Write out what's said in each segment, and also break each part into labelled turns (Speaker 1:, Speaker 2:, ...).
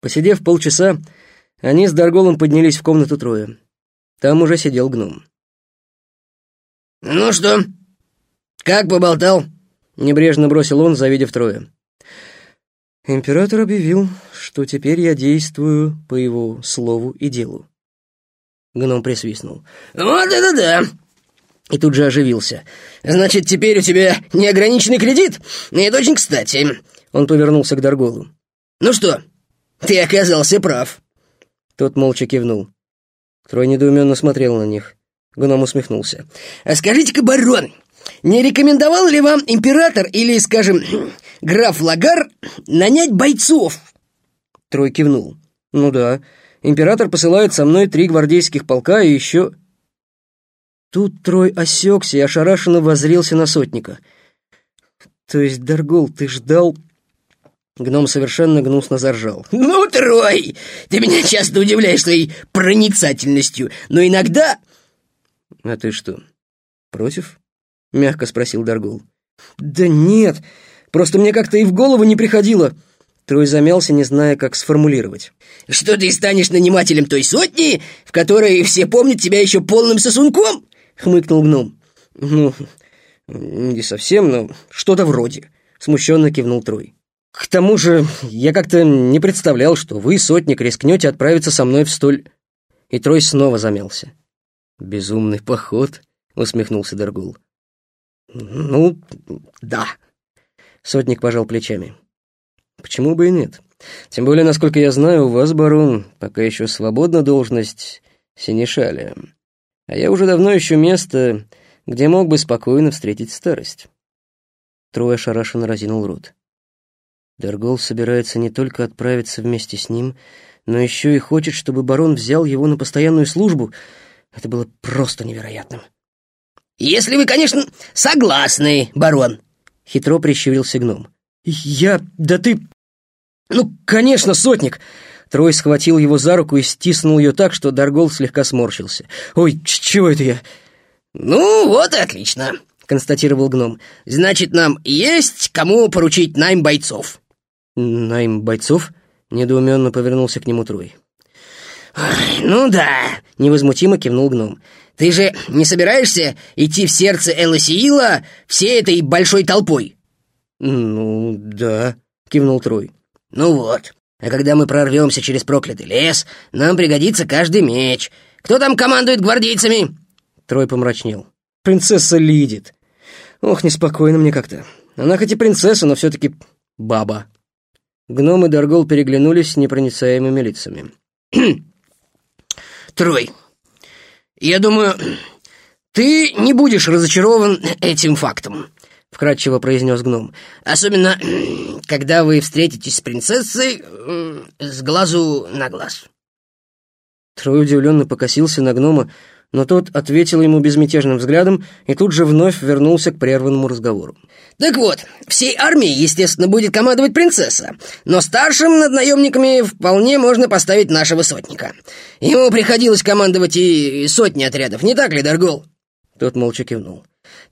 Speaker 1: Посидев полчаса, они с Дарголом поднялись в комнату Троя. Там уже сидел гном.
Speaker 2: «Ну что, как поболтал?» — небрежно бросил он, завидев Троя.
Speaker 1: Император объявил, что теперь я действую по его слову и делу. Гном присвистнул.
Speaker 2: «Вот это да!» И тут же оживился. «Значит, теперь у тебя неограниченный кредит? Это очень кстати».
Speaker 1: Он повернулся к Дарголу.
Speaker 2: «Ну что, ты оказался прав».
Speaker 1: Тот молча кивнул. Трой недоуменно смотрел на них. Гном усмехнулся.
Speaker 2: «А скажите-ка, барон, не рекомендовал ли вам император или, скажем, граф Лагар нанять бойцов?»
Speaker 1: Трой кивнул. «Ну да, император посылает со мной три гвардейских полка и еще...» Тут Трой осекся и ошарашенно возрился на сотника. «То есть, Даргол, ты ждал...» Гном совершенно гнусно заржал.
Speaker 2: «Ну, Трой, ты меня часто удивляешь своей проницательностью, но иногда...»
Speaker 1: «А ты что, против?» — мягко спросил Даргул. «Да нет, просто мне как-то и в голову не приходило». Трой замялся, не зная, как сформулировать.
Speaker 2: «Что ты станешь нанимателем той сотни, в которой все помнят тебя еще полным сосунком?» — хмыкнул гном.
Speaker 1: «Ну, не совсем, но что-то вроде», — смущенно кивнул Трой. «К тому же я как-то не представлял, что вы, сотник, рискнете отправиться со мной в столь...» И Трой снова замялся. «Безумный поход», — усмехнулся Даргул. «Ну, да». Сотник пожал плечами. «Почему бы и нет? Тем более, насколько я знаю, у вас, барон, пока еще свободна должность синешаля. А я уже давно ищу место, где мог бы спокойно встретить старость». Трое шарашенно разинул рот. Дергол собирается не только отправиться вместе с ним, но еще и хочет, чтобы барон взял его на постоянную службу. Это было просто невероятным.
Speaker 2: «Если вы, конечно, согласны, барон!»
Speaker 1: Хитро прищурился гном. «Я... да ты... ну, конечно, сотник!» Трой схватил его за руку и стиснул ее так, что Даргол слегка сморщился. «Ой, чего это я?»
Speaker 2: «Ну, вот и отлично», — констатировал гном. «Значит, нам есть кому поручить найм бойцов».
Speaker 1: «Найм бойцов?» — недоуменно повернулся к нему Трой.
Speaker 2: «Ну да», — невозмутимо кивнул гном. Ты же не собираешься идти в сердце Элосиила всей этой большой толпой?»
Speaker 1: «Ну, да», — кивнул Трой.
Speaker 2: «Ну вот. А когда мы прорвемся через проклятый лес, нам пригодится каждый меч. Кто там командует гвардейцами?»
Speaker 1: Трой помрачнел. «Принцесса Лидит. Ох, неспокойно мне как-то. Она хоть и принцесса, но все-таки баба». Гном и Даргол переглянулись с непроницаемыми лицами.
Speaker 2: «Трой, «Я думаю, ты не будешь разочарован этим фактом», — вкратчиво произнес гном. «Особенно, когда вы встретитесь с принцессой с глазу на глаз».
Speaker 1: Трой удивленно покосился на гнома, но тот ответил ему безмятежным взглядом и тут же вновь вернулся к прерванному разговору.
Speaker 2: «Так вот, всей армией, естественно, будет командовать принцесса, но старшим над наемниками вполне можно поставить нашего сотника. Ему приходилось командовать и сотни отрядов, не так ли, Даргол?»
Speaker 1: Тот молча кивнул.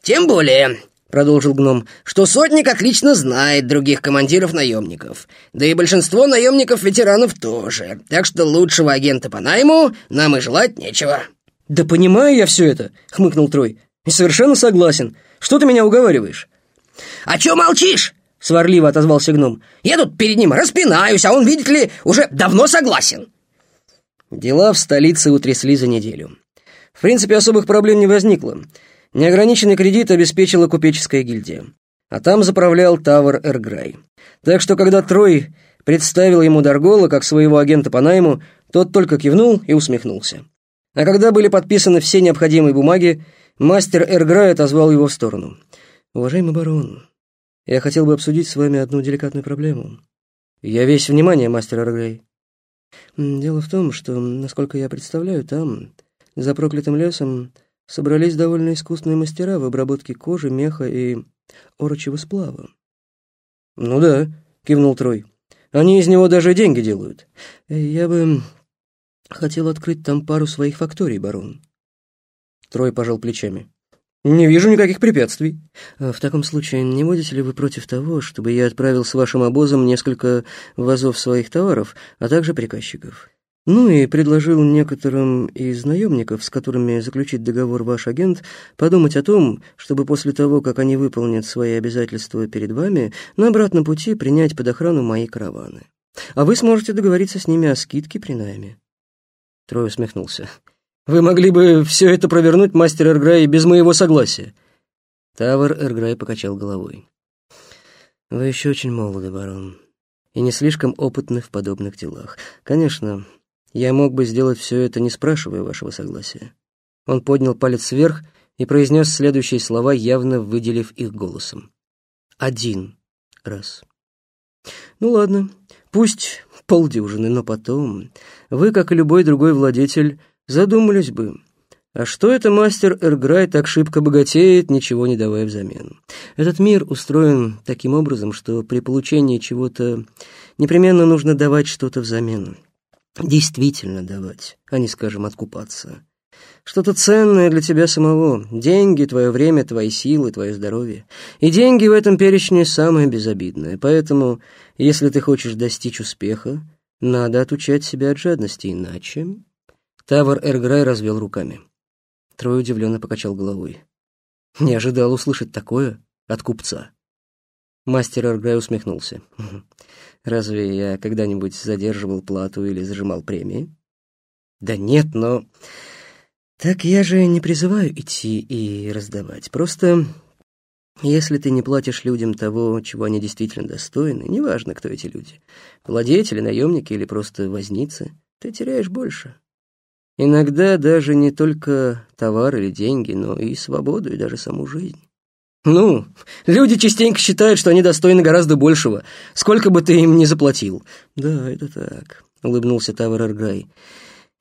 Speaker 2: «Тем более, — продолжил гном, — что сотник отлично знает других командиров наемников. Да и большинство наемников-ветеранов тоже. Так что лучшего агента по найму нам и желать нечего».
Speaker 1: «Да понимаю я все это», — хмыкнул Трой. «И совершенно согласен. Что ты меня уговариваешь?»
Speaker 2: «А чё молчишь?» — сварливо отозвался гном. «Я тут перед ним распинаюсь, а он, видите ли, уже давно согласен».
Speaker 1: Дела в столице утрясли за неделю. В принципе, особых проблем не возникло. Неограниченный кредит обеспечила купеческая гильдия. А там заправлял Тавр Эрграй. Так что, когда Трой представил ему Даргола как своего агента по найму, тот только кивнул и усмехнулся. А когда были подписаны все необходимые бумаги, мастер Эрграй отозвал его в сторону. «Уважаемый барон, я хотел бы обсудить с вами одну деликатную проблему. Я весь внимание, мастер Эрграй. Дело в том, что, насколько я представляю, там, за проклятым лесом, собрались довольно искусные мастера в обработке кожи, меха и орочего сплава. «Ну да», — кивнул Трой. «Они из него даже деньги делают. Я бы Хотел открыть там пару своих факторий, барон. Трой пожал плечами. «Не вижу никаких препятствий».
Speaker 2: А «В таком случае, не будете ли вы против того, чтобы я отправил с вашим обозом несколько вазов своих товаров, а также приказчиков?» Ну и предложил некоторым из наемников, с которыми заключит договор ваш агент, подумать о том, чтобы после того, как они выполнят свои обязательства перед вами, на обратном пути принять под охрану мои караваны. А вы сможете договориться с ними о скидке при найме.
Speaker 1: Трой усмехнулся. «Вы могли бы все это провернуть, мастер Эрграй, без моего согласия».
Speaker 2: Тавр Эрграй покачал головой. «Вы еще очень молоды, барон, и не слишком опытны в подобных делах. Конечно, я мог бы сделать все это, не спрашивая вашего согласия». Он поднял палец вверх и произнес следующие слова, явно выделив их голосом. «Один раз». «Ну ладно, пусть полдюжины, но потом вы, как и любой другой владетель, задумались бы, а что это мастер Эрграй так шибко богатеет, ничего не давая взамен? Этот мир устроен таким образом, что при получении чего-то непременно нужно давать что-то взамен. Действительно давать, а не, скажем, откупаться. Что-то ценное для тебя самого. Деньги, твое время, твои силы, твое здоровье. И деньги в этом перечне самое безобидное. Поэтому, если ты хочешь достичь успеха, надо отучать себя от жадности, иначе... Тавр Эрграй развел руками. Трой удивленно покачал головой. Не ожидал услышать такое от купца. Мастер Эрграй усмехнулся. «Разве я когда-нибудь задерживал плату или зажимал премии?» «Да нет, но...» «Так я же не призываю идти и раздавать. Просто если ты не платишь людям того, чего они действительно достойны, неважно, кто эти люди, владетели, наемники или просто возницы, ты теряешь больше. Иногда даже не только товар или деньги, но и свободу, и даже саму жизнь.
Speaker 1: Ну, люди частенько считают, что они достойны гораздо большего, сколько бы ты им ни заплатил.
Speaker 2: Да, это так, улыбнулся Тавр Арграй.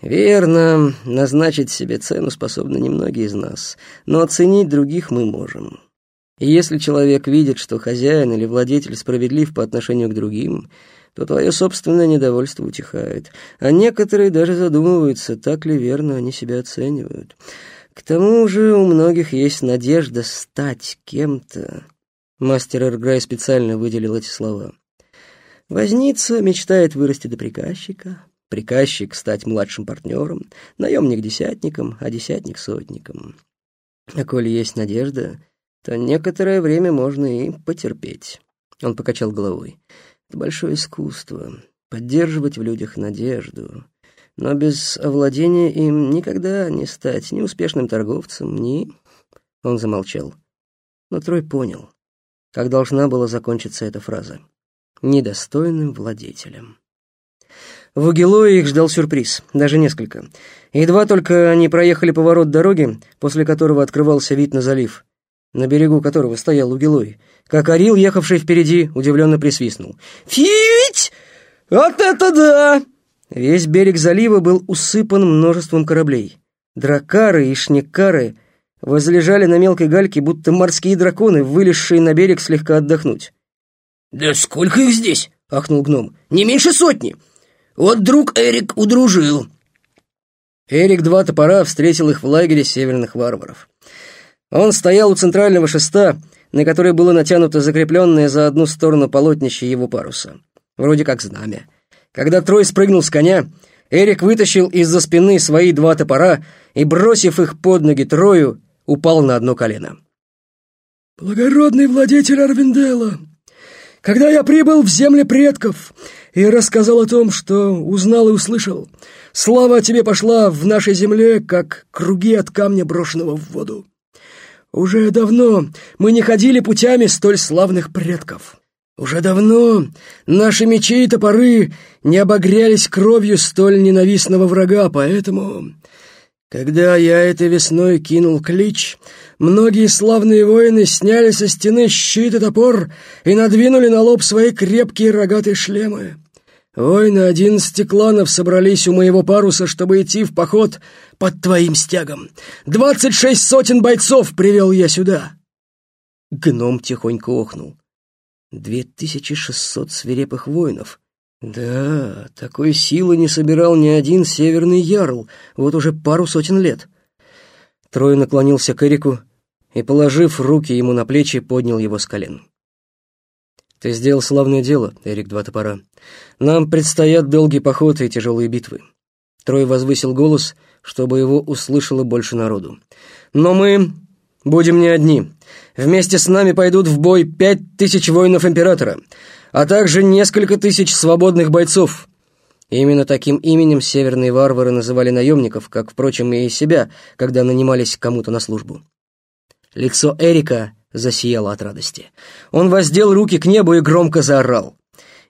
Speaker 2: Верно, назначить себе цену способны немногие из нас, но оценить других мы можем. И если человек видит, что хозяин или владетель справедлив по отношению к другим, то твое собственное недовольство утихает, а некоторые даже задумываются, так ли верно они себя оценивают. К тому же у многих есть надежда стать кем-то. Мастер Эрграй специально выделил эти слова. Возница мечтает вырасти до приказчика, приказчик стать младшим партнером, наемник десятником, а десятник сотником. А коли есть надежда, то некоторое время можно и потерпеть. Он покачал головой. Это большое искусство — поддерживать в людях надежду. Но без овладения им никогда не стать ни успешным торговцем, ни... Он замолчал. Но Трой понял, как должна была закончиться эта фраза. Недостойным владетелем. В Угилое их ждал сюрприз, даже несколько. Едва только они проехали поворот дороги, после которого открывался вид на залив, на берегу которого стоял Угилой, как Орил, ехавший впереди, удивленно присвистнул. «Фить! Вот это да!» Весь берег залива был усыпан множеством кораблей. Дракары и шникары возлежали на мелкой гальке, будто морские драконы, вылезшие на берег слегка отдохнуть.
Speaker 1: «Да сколько их здесь?» — ахнул гном. «Не меньше сотни! Вот друг Эрик удружил!»
Speaker 2: Эрик два топора встретил их в лагере северных варваров. Он стоял у центрального шеста, на который было натянуто закрепленное за одну сторону полотнище его паруса. Вроде как знамя. Когда Трой спрыгнул с коня, Эрик вытащил из-за спины свои два топора и, бросив их под ноги Трою, упал на одно колено.
Speaker 3: «Благородный владетель Арвиндела, когда я прибыл в земли предков и рассказал о том, что узнал и услышал, слава тебе пошла в нашей земле, как круги от камня, брошенного в воду. Уже давно мы не ходили путями столь славных предков. Уже давно наши мечи и топоры не обогрялись кровью столь ненавистного врага, поэтому, когда я этой весной кинул клич, многие славные воины сняли со стены щит и топор и надвинули на лоб свои крепкие рогатые шлемы. Воины одиннадцати кланов собрались у моего паруса, чтобы идти в поход под твоим стягом. Двадцать шесть сотен бойцов привел я сюда!»
Speaker 2: Гном тихонько охнул. «Две тысячи шестьсот свирепых воинов. Да, такой силы не собирал ни один северный ярл, вот уже пару сотен лет». Трой наклонился к Эрику
Speaker 1: и, положив руки ему на плечи, поднял его с колен. «Ты сделал славное дело, Эрик Два Топора. Нам предстоят долгие походы и тяжелые битвы». Трой возвысил голос, чтобы его услышало больше народу. «Но мы будем не одни. Вместе с нами пойдут в бой пять тысяч воинов Императора, а также несколько тысяч свободных бойцов». именно таким именем северные варвары называли наемников, как, впрочем, и себя, когда нанимались кому-то на службу. Лицо Эрика засияло от радости. Он воздел руки к небу и громко заорал.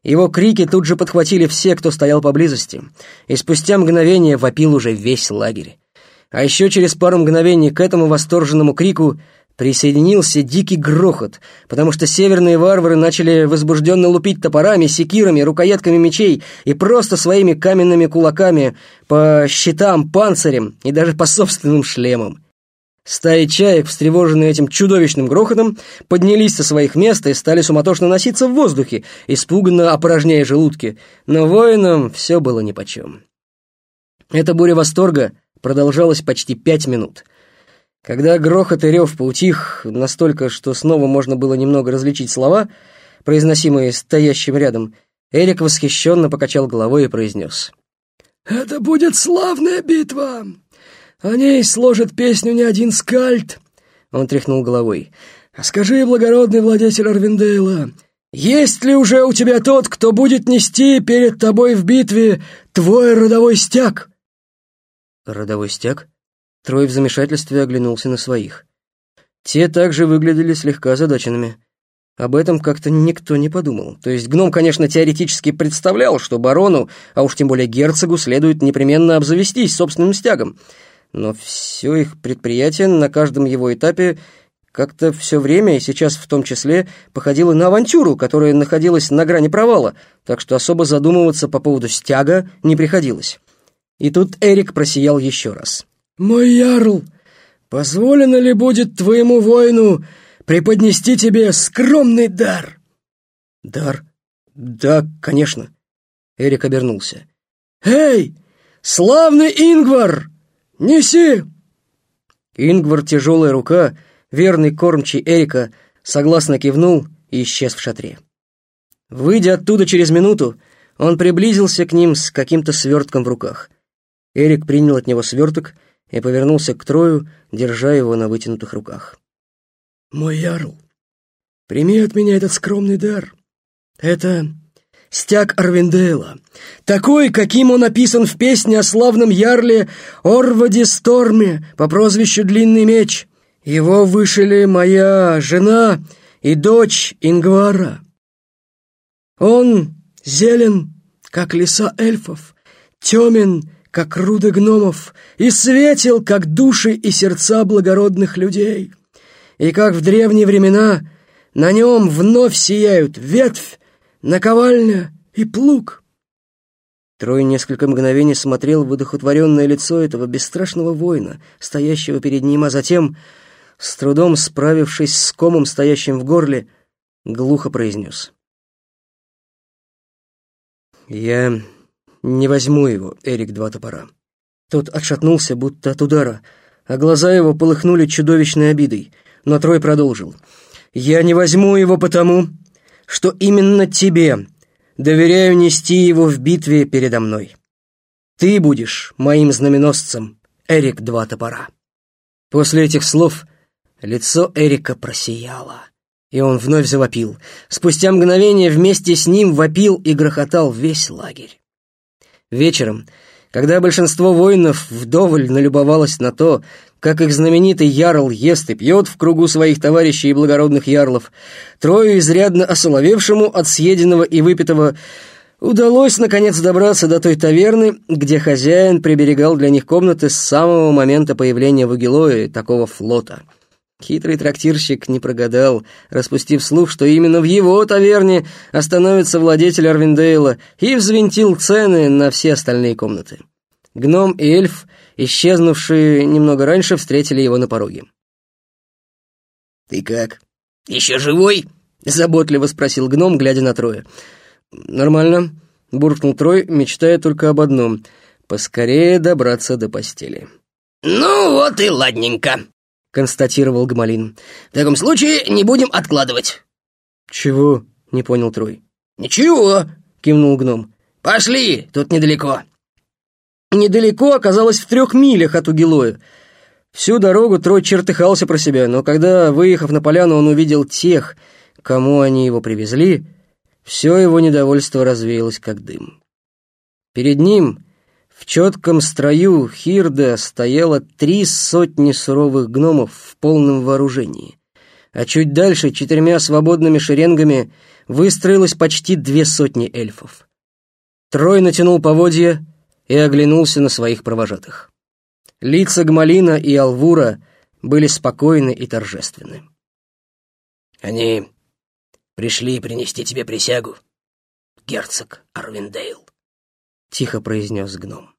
Speaker 1: Его крики тут же подхватили все, кто стоял поблизости, и спустя мгновение вопил уже весь лагерь. А еще через пару мгновений к этому восторженному крику присоединился дикий грохот, потому что северные варвары начали возбужденно лупить топорами, секирами, рукоятками мечей и просто своими каменными кулаками по щитам, панцирям и даже по собственным шлемам. Стаи чаек, встревоженные этим чудовищным грохотом, поднялись со своих мест и стали суматошно носиться в воздухе, испуганно опорожняя желудки, но воинам все было нипочем. Эта буря восторга продолжалась почти пять минут. Когда грохот и рев поутих настолько, что снова можно было немного различить слова, произносимые стоящим рядом, Эрик восхищенно покачал головой и произнес.
Speaker 3: «Это будет славная битва! О ней сложит песню не один скальд. Он тряхнул головой. А скажи, благородный владетель Арвиндейла, есть ли уже у тебя тот, кто будет нести перед тобой в битве твой родовой стяг?
Speaker 1: Родовой стяг? Трой в замешательстве оглянулся на своих. Те также выглядели слегка озадаченными. Об этом как-то никто не подумал. То есть гном, конечно, теоретически представлял, что барону, а уж тем более герцогу, следует непременно обзавестись собственным стягом но все их предприятие на каждом его этапе как-то все время, и сейчас в том числе, походило на авантюру, которая находилась на грани провала, так что особо задумываться по поводу стяга не приходилось. И тут Эрик просиял еще раз.
Speaker 3: «Мой ярл, позволено ли будет твоему воину преподнести тебе скромный дар?»
Speaker 1: «Дар? Да, конечно». Эрик обернулся.
Speaker 3: «Эй, славный Ингвар!» «Неси!»
Speaker 1: Ингвар, тяжелая рука, верный кормчий Эрика, согласно кивнул и исчез в шатре. Выйдя оттуда через минуту, он приблизился к ним с каким-то свертком в руках. Эрик принял от него сверток и повернулся к Трою, держа его на вытянутых руках.
Speaker 3: «Мой ярл, прими от меня этот скромный дар. Это стяг Арвиндейла, такой, каким он описан в песне о славном ярле Орваде Сторме по прозвищу Длинный Меч. Его вышили моя жена и дочь Ингвара. Он зелен, как леса эльфов, темен, как руды гномов, и светел, как души и сердца благородных людей. И как в древние времена на нем вновь сияют ветвь, наковальня и плуг.
Speaker 1: Трой несколько мгновений смотрел в одухотворенное лицо этого бесстрашного воина, стоящего перед ним, а затем, с трудом справившись с комом, стоящим в горле, глухо произнес. «Я не возьму его, Эрик Два Топора». Тот отшатнулся, будто от удара, а глаза его полыхнули чудовищной обидой, но Трой продолжил. «Я не возьму его потому, что именно тебе доверяю нести его в битве передо мной. Ты будешь моим знаменосцем, Эрик Два Топора». После этих слов лицо Эрика просияло, и он вновь завопил. Спустя мгновение вместе с ним вопил и грохотал весь лагерь. Вечером, когда большинство воинов вдоволь налюбовалось на то, как их знаменитый ярл ест и пьет в кругу своих товарищей и благородных ярлов, трою изрядно осоловевшему от съеденного и выпитого удалось, наконец, добраться до той таверны, где хозяин приберегал для них комнаты с самого момента появления в Угилое такого флота. Хитрый трактирщик не прогадал, распустив слух, что именно в его таверне остановится владетель Арвиндейла, и взвинтил цены на все остальные комнаты. Гном и эльф исчезнувшие немного раньше, встретили его на пороге.
Speaker 2: «Ты как? Еще живой?»
Speaker 1: — заботливо спросил гном, глядя на Троя. «Нормально», — буркнул Трой, мечтая только об одном — поскорее добраться до постели.
Speaker 2: «Ну вот и ладненько».
Speaker 1: — констатировал Гмалин.
Speaker 2: «В таком случае не будем откладывать».
Speaker 1: «Чего?» — не понял Трой.
Speaker 2: «Ничего», —
Speaker 1: кивнул гном.
Speaker 2: «Пошли, тут недалеко».
Speaker 1: Недалеко оказалось в трех милях от Угилоя. Всю дорогу Трой чертыхался про себя, но когда, выехав на поляну, он увидел тех, кому они его привезли, все его недовольство развеялось как дым. Перед ним в четком строю Хирда стояло три сотни суровых гномов в полном вооружении, а чуть дальше четырьмя свободными шеренгами выстроилось почти две сотни эльфов. Трой натянул поводья и оглянулся на своих провожатых. Лица Гмалина и Алвура были спокойны и торжественны.
Speaker 2: «Они пришли принести тебе присягу, герцог Арвиндейл», —
Speaker 1: тихо произнес гном.